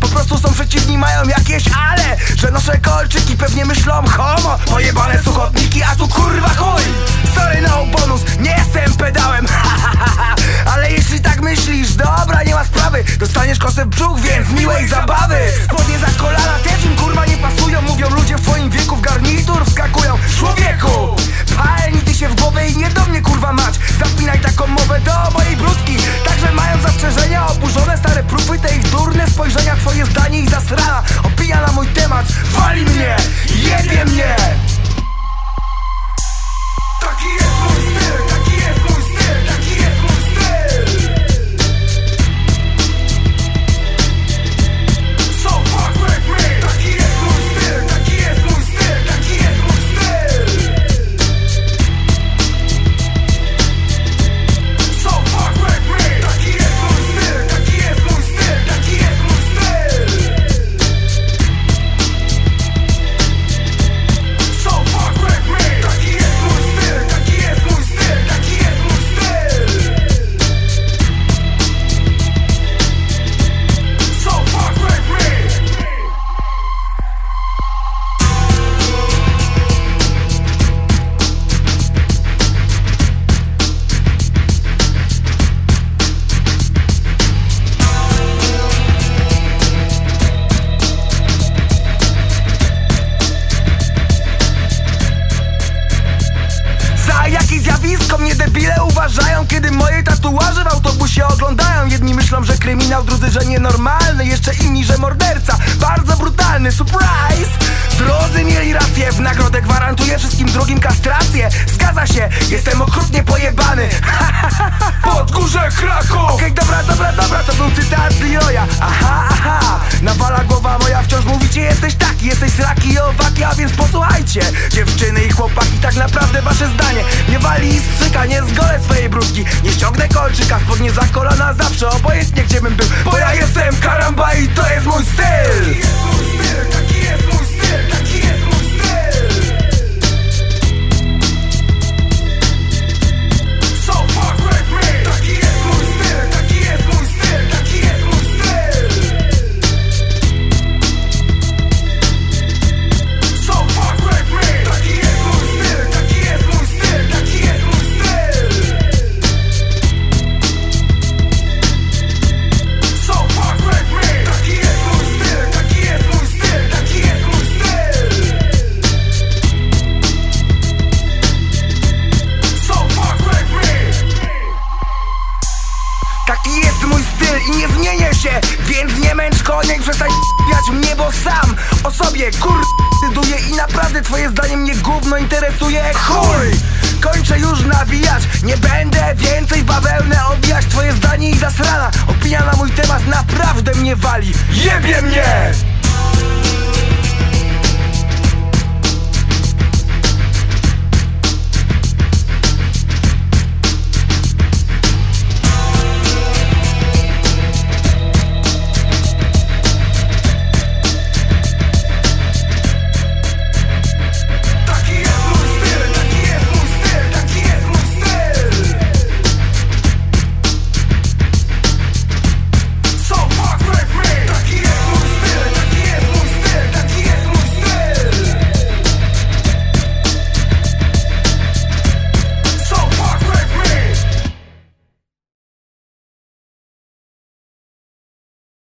Po prostu są przeciwni, mają jakieś ale Że noszę kolczyki, pewnie myślą homo Pojebane suchotniki, a tu kurwa chuj. Sorry no bonus, nie jestem pedałem. Ale jeśli tak myślisz, dobra, nie ma sprawy. Dostaniesz kosę brzuch, więc miłej zabawy. Tatuaże w autobusie oglądają. Jedni myślą, że kryminał, drudzy, że nienormalny. Jeszcze inni, że morderca, bardzo brutalny. Surprise! Drodzy mieli rację, w nagrodę gwarantuję wszystkim drugim kastrację. Zgadza się, jestem okrutnie pojebany. Pod górze Kraków! Okej, dobra, dobra, dobra, chłopaki, tak naprawdę wasze zdanie. Nie wali i strzyka, nie zgolę swojej brudki Nie ściągnę kolczyka, spodnie za kolana zawsze Obojętnie gdzie bym był, bo ja jestem zmienię się Więc nie męcz konie i przestań p***ać mnie, bo sam o sobie kur... decyduję I naprawdę twoje zdanie mnie gówno interesuje Chuj! Kończę już nawijać Nie będę więcej bawełnę owijać Twoje zdanie i zasrana Opinia na mój temat naprawdę mnie wali Jebie mnie!